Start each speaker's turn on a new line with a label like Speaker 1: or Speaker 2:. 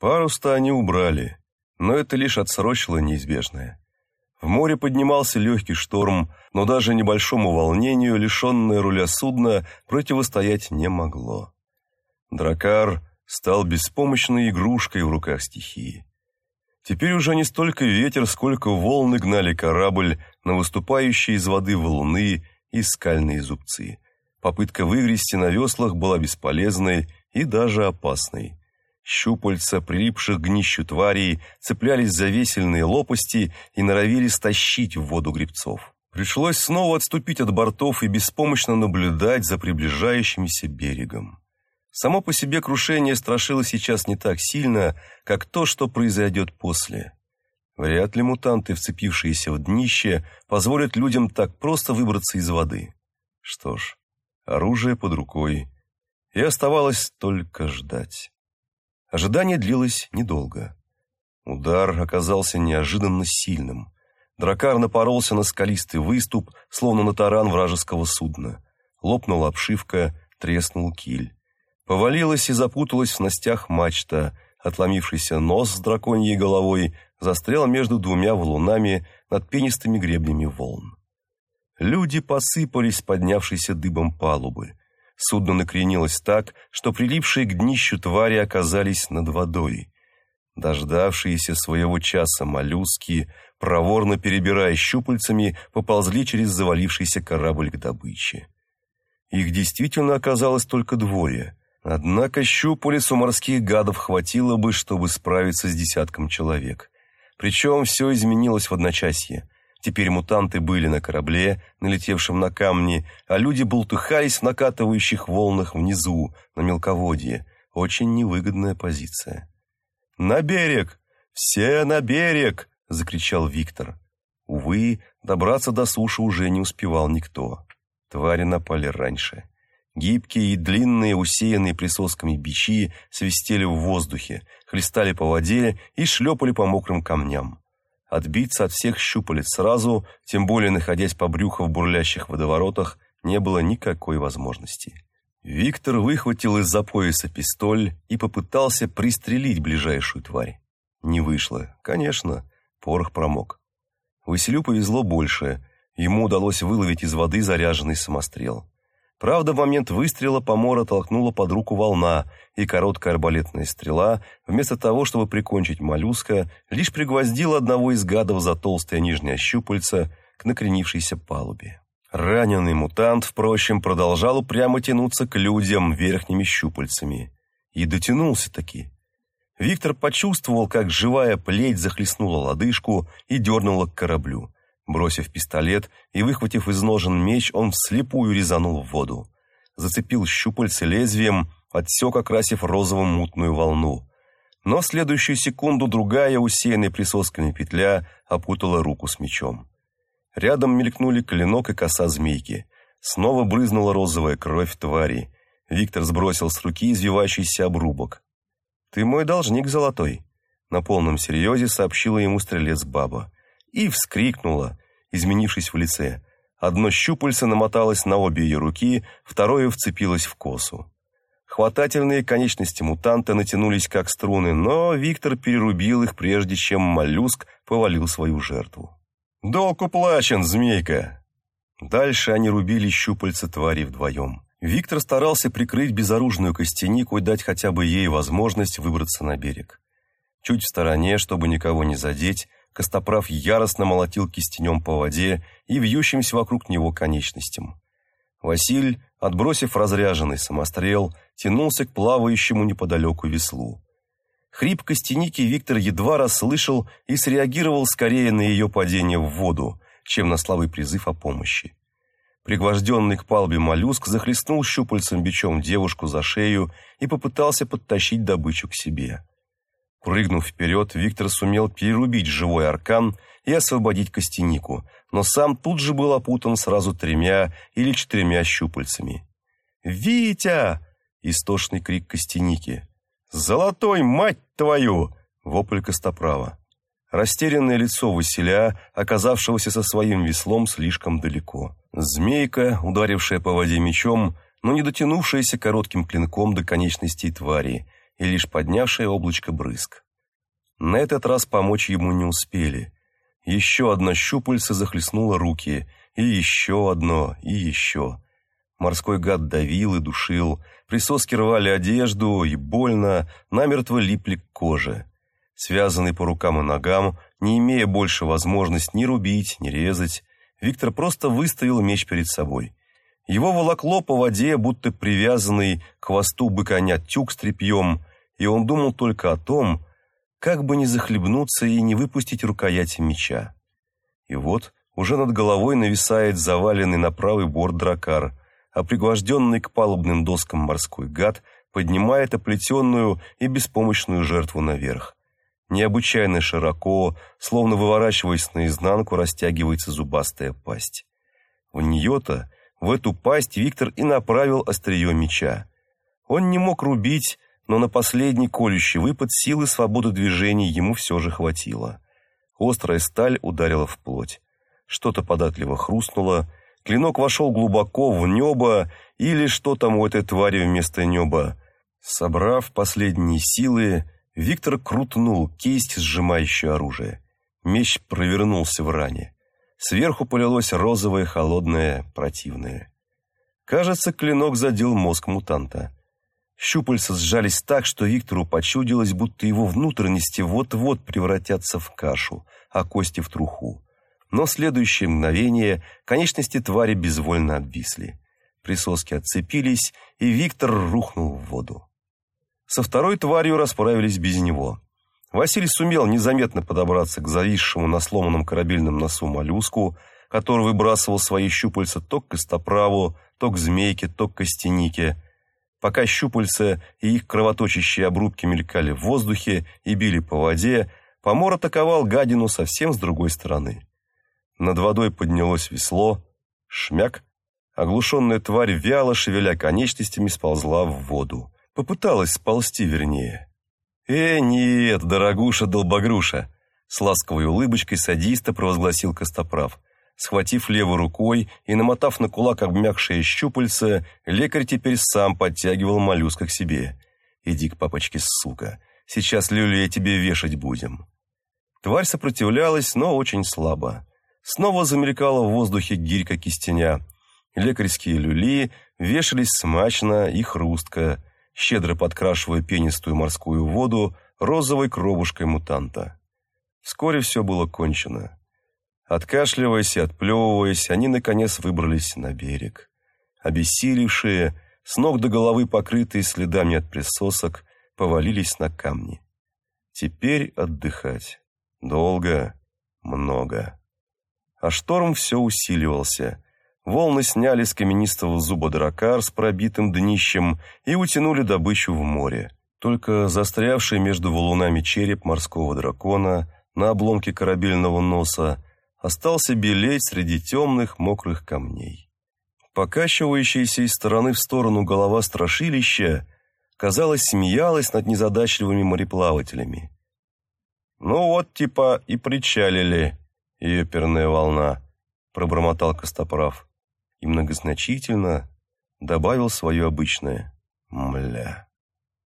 Speaker 1: Парус-то они убрали, но это лишь отсрочило неизбежное. В море поднимался легкий шторм, но даже небольшому волнению, лишенное руля судна, противостоять не могло. Дракар стал беспомощной игрушкой в руках стихии. Теперь уже не столько ветер, сколько волны гнали корабль на выступающие из воды валуны и скальные зубцы. Попытка выгрести на веслах была бесполезной и даже опасной. Щупальца, прилипших к днищу тварей, цеплялись за весельные лопасти и норовили стащить в воду гребцов. Пришлось снова отступить от бортов и беспомощно наблюдать за приближающимся берегом. Само по себе крушение страшило сейчас не так сильно, как то, что произойдет после. Вряд ли мутанты, вцепившиеся в днище, позволят людям так просто выбраться из воды. Что ж, оружие под рукой, и оставалось только ждать. Ожидание длилось недолго. Удар оказался неожиданно сильным. Дракар напоролся на скалистый выступ, словно на таран вражеского судна. Лопнула обшивка, треснул киль. Повалилась и запуталась в снастях мачта, отломившийся нос с драконьей головой застрял между двумя валунами над пенистыми гребнями волн. Люди посыпались поднявшейся дыбом палубы. Судно накренилось так, что прилипшие к днищу твари оказались над водой. Дождавшиеся своего часа моллюски, проворно перебирая щупальцами, поползли через завалившийся корабль к добыче. Их действительно оказалось только двое. Однако щупалец у морских гадов хватило бы, чтобы справиться с десятком человек. Причем все изменилось в одночасье. Теперь мутанты были на корабле, налетевшем на камни, а люди болтыхались в накатывающих волнах внизу, на мелководье. Очень невыгодная позиция. «На берег! Все на берег!» — закричал Виктор. Увы, добраться до суши уже не успевал никто. Твари напали раньше. Гибкие и длинные, усеянные присосками бичи свистели в воздухе, хлестали по воде и шлепали по мокрым камням. Отбиться от всех щупалец сразу, тем более находясь по брюху в бурлящих водоворотах, не было никакой возможности. Виктор выхватил из-за пояса пистоль и попытался пристрелить ближайшую тварь. Не вышло. Конечно, порох промок. Василю повезло больше. Ему удалось выловить из воды заряженный самострел. Правда, в момент выстрела помора толкнула под руку волна, и короткая арбалетная стрела, вместо того, чтобы прикончить моллюска, лишь пригвоздила одного из гадов за толстое нижнее щупальце к накренившейся палубе. Раненый мутант, впрочем, продолжал упрямо тянуться к людям верхними щупальцами. И дотянулся-таки. Виктор почувствовал, как живая плеть захлестнула лодыжку и дернула к кораблю. Бросив пистолет и выхватив из ножен меч, он вслепую резанул в воду. Зацепил щупальце лезвием, отсек, окрасив розовым мутную волну. Но в следующую секунду другая, усеянная присосками петля, опутала руку с мечом. Рядом мелькнули клинок и коса змейки. Снова брызнула розовая кровь твари. Виктор сбросил с руки извивающийся обрубок. «Ты мой должник, золотой», — на полном серьезе сообщила ему стрелец баба. И вскрикнула, изменившись в лице. Одно щупальце намоталось на обе ее руки, второе вцепилось в косу. Хватательные конечности мутанта натянулись как струны, но Виктор перерубил их, прежде чем моллюск повалил свою жертву. «Долг уплачен, змейка!» Дальше они рубили щупальца твари вдвоем. Виктор старался прикрыть безоружную костянику и дать хотя бы ей возможность выбраться на берег. Чуть в стороне, чтобы никого не задеть, Костоправ яростно молотил кистенем по воде и вьющимся вокруг него конечностям. Василь, отбросив разряженный самострел, тянулся к плавающему неподалеку веслу. Хрип костяники Виктор едва расслышал и среагировал скорее на ее падение в воду, чем на слабый призыв о помощи. Пригвожденный к палубе моллюск захлестнул щупальцем бичом девушку за шею и попытался подтащить добычу к себе. Прыгнув вперед, Виктор сумел перерубить живой аркан и освободить костянику, но сам тут же был опутан сразу тремя или четырьмя щупальцами. «Витя!» — истошный крик костяники. «Золотой, мать твою!» — вопль костоправа. Растерянное лицо Василя, оказавшегося со своим веслом слишком далеко. Змейка, ударившая по воде мечом, но не дотянувшаяся коротким клинком до конечностей твари — и лишь поднявшее облачко брызг. На этот раз помочь ему не успели. Еще одно щупальце захлестнуло руки, и еще одно, и еще. Морской гад давил и душил, присоски рвали одежду, и больно, намертво липли к коже. Связанный по рукам и ногам, не имея больше возможности ни рубить, ни резать, Виктор просто выставил меч перед собой. Его волокло по воде, будто привязанный к хвосту быконя тюк с тряпьем, и он думал только о том, как бы не захлебнуться и не выпустить рукояти меча. И вот уже над головой нависает заваленный на правый борт дракар, а пригвожденный к палубным доскам морской гад поднимает оплетенную и беспомощную жертву наверх. Необычайно широко, словно выворачиваясь наизнанку, растягивается зубастая пасть. В нее-то, в эту пасть Виктор и направил острие меча. Он не мог рубить, но на последний колющий выпад силы свободы движений ему все же хватило. Острая сталь ударила в плоть. Что-то податливо хрустнуло, клинок вошел глубоко в небо, или что там у этой твари вместо неба. Собрав последние силы, Виктор крутнул кисть, сжимающую оружие. Меч провернулся в ране. Сверху полилось розовое, холодное, противное. Кажется, клинок задел мозг мутанта. Щупальца сжались так, что Виктору почудилось, будто его внутренности вот-вот превратятся в кашу, а кости в труху. Но следующее мгновение конечности твари безвольно обвисли. Присоски отцепились, и Виктор рухнул в воду. Со второй тварью расправились без него. Василий сумел незаметно подобраться к зависшему на сломанном корабельном носу моллюску, который выбрасывал свои щупальца то к костоправу, то к змейке, то к костянике – Пока щупальца и их кровоточащие обрубки мелькали в воздухе и били по воде, помор атаковал гадину совсем с другой стороны. Над водой поднялось весло, шмяк, оглушенная тварь вяло, шевеля конечностями, сползла в воду. Попыталась сползти вернее. «Э, нет, дорогуша-долбогруша!» С ласковой улыбочкой садиста провозгласил Костоправ – Схватив левой рукой и намотав на кулак обмякшее щупальце, лекарь теперь сам подтягивал моллюска к себе. «Иди к папочке, сука, сейчас люлей тебе вешать будем». Тварь сопротивлялась, но очень слабо. Снова замелькала в воздухе гирька кистеня. Лекарские люли вешались смачно и хрустко, щедро подкрашивая пенистую морскую воду розовой кровушкой мутанта. Вскоре все было кончено. Откашливаясь и отплевываясь, они, наконец, выбрались на берег. Обессилевшие, с ног до головы покрытые следами от присосок, повалились на камни. Теперь отдыхать. Долго, много. А шторм все усиливался. Волны сняли с каменистого зуба дракар с пробитым днищем и утянули добычу в море. Только застрявший между валунами череп морского дракона на обломке корабельного носа остался белеть среди темных мокрых камней. Покачивающаяся из стороны в сторону голова страшилища, казалось, смеялась над незадачливыми мореплавателями. «Ну вот, типа, и причалили, еперная волна», — пробормотал Костоправ и многозначительно добавил свое обычное «мля».